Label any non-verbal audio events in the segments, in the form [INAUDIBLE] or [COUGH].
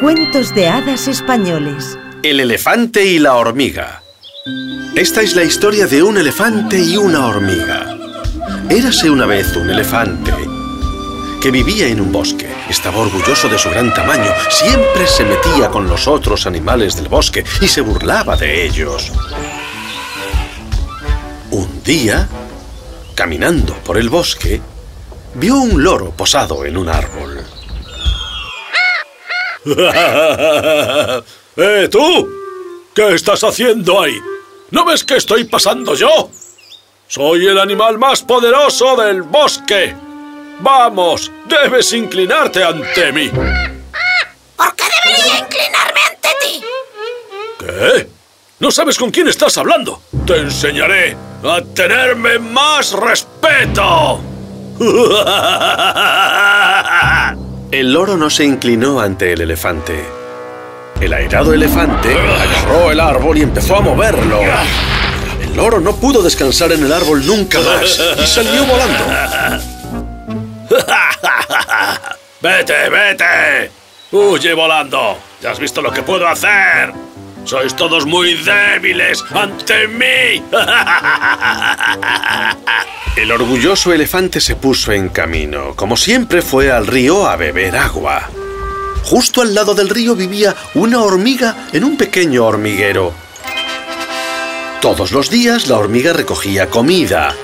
Cuentos de hadas españoles. El elefante y la hormiga. Esta es la historia de un elefante y una hormiga. Érase una vez un elefante que vivía en un bosque. Estaba orgulloso de su gran tamaño. Siempre se metía con los otros animales del bosque y se burlaba de ellos. Un día, caminando por el bosque, vio un loro posado en un árbol. [LAUGHS] ¡Eh, tú! ¿Qué estás haciendo ahí? ¿No ves que estoy pasando yo? Soy el animal más poderoso del bosque. Vamos, debes inclinarte ante mí. ¿Por qué debería inclinarme ante ti? ¿Qué? ¿No sabes con quién estás hablando? Te enseñaré a tenerme más respeto. [LAUGHS] El loro no se inclinó ante el elefante. El airado elefante agarró el árbol y empezó a moverlo. El loro no pudo descansar en el árbol nunca más y salió volando. [LAUGHS] ¡Vete, vete! ¡Huye volando! ¿Ya has visto lo que puedo hacer? ¡Sois todos muy débiles ante mí! [LAUGHS] El orgulloso elefante se puso en camino. Como siempre fue al río a beber agua. Justo al lado del río vivía una hormiga en un pequeño hormiguero. Todos los días la hormiga recogía comida.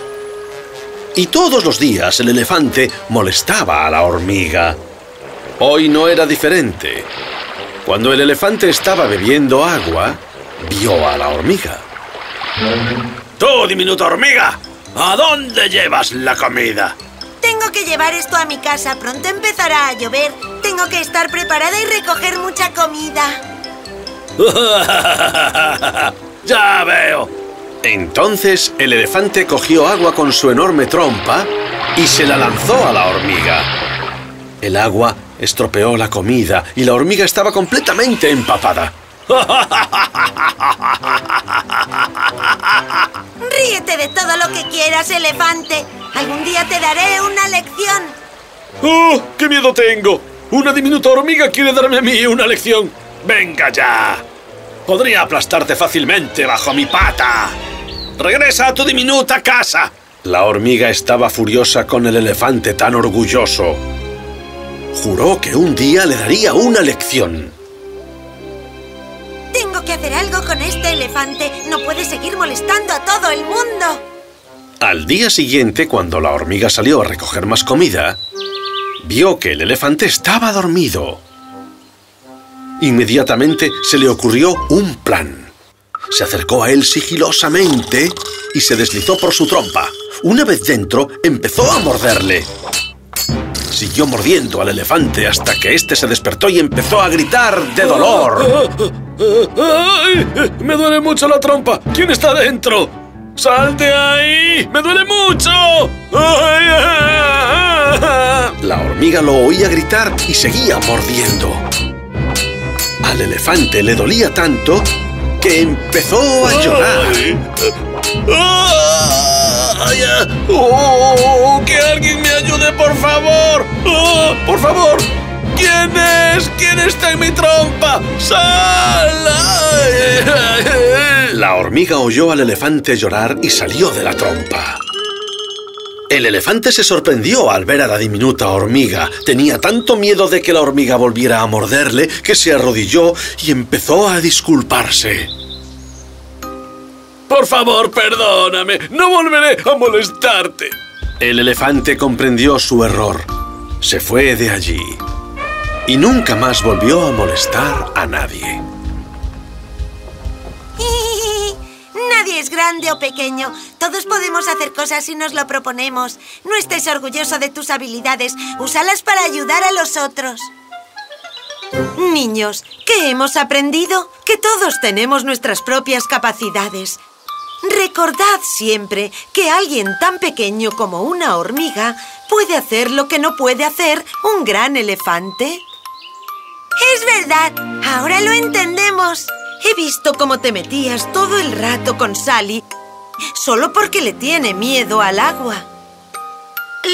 Y todos los días el elefante molestaba a la hormiga. Hoy no era diferente. Cuando el elefante estaba bebiendo agua, vio a la hormiga. ¡Tú, diminuta hormiga! ¿A dónde llevas la comida? Tengo que llevar esto a mi casa. Pronto empezará a llover. Tengo que estar preparada y recoger mucha comida. [LAUGHS] ya veo. Entonces el elefante cogió agua con su enorme trompa y se la lanzó a la hormiga. El agua estropeó la comida y la hormiga estaba completamente empapada. Ríete de todo lo que quieras, elefante. Algún día te daré una lección. ¡Oh, qué miedo tengo! Una diminuta hormiga quiere darme a mí una lección. ¡Venga ya! Podría aplastarte fácilmente bajo mi pata. ¡Regresa a tu diminuta casa! La hormiga estaba furiosa con el elefante tan orgulloso. Juró que un día le daría una lección. Tengo que hacer algo con este elefante. No puede seguir molestando a todo el mundo. Al día siguiente, cuando la hormiga salió a recoger más comida, vio que el elefante estaba dormido. Inmediatamente se le ocurrió un plan. Se acercó a él sigilosamente y se deslizó por su trompa. Una vez dentro, empezó a morderle. Siguió mordiendo al elefante hasta que éste se despertó y empezó a gritar de dolor. [LAUGHS] ¡Ay! ¡Me duele mucho la trompa! ¿Quién está dentro? ¡Sal de ahí! ¡Me duele mucho! ¡Ay! La hormiga lo oía gritar y seguía mordiendo. Al elefante le dolía tanto que empezó a llorar. ¡Ay! ¡Oh! ¡Que alguien ayude, por favor! ¡Oh! ¡Por favor! ¿Quién es? ¿Quién está en mi trompa? ¡Sal! La hormiga oyó al elefante llorar y salió de la trompa. El elefante se sorprendió al ver a la diminuta hormiga. Tenía tanto miedo de que la hormiga volviera a morderle que se arrodilló y empezó a disculparse. Por favor, perdóname. No volveré a molestarte. El elefante comprendió su error. Se fue de allí. Y nunca más volvió a molestar a nadie. [LAUGHS] Nadie es grande o pequeño. Todos podemos hacer cosas si nos lo proponemos. No estés orgulloso de tus habilidades. Úsalas para ayudar a los otros. Niños, ¿qué hemos aprendido? Que todos tenemos nuestras propias capacidades. Recordad siempre que alguien tan pequeño como una hormiga puede hacer lo que no puede hacer un gran elefante. Es verdad, ahora lo entendemos. He visto cómo te metías todo el rato con Sally solo porque le tiene miedo al agua.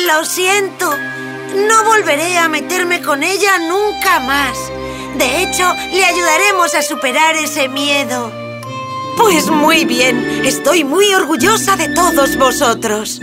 Lo siento, no volveré a meterme con ella nunca más. De hecho, le ayudaremos a superar ese miedo. Pues muy bien. Estoy muy orgullosa de todos vosotros.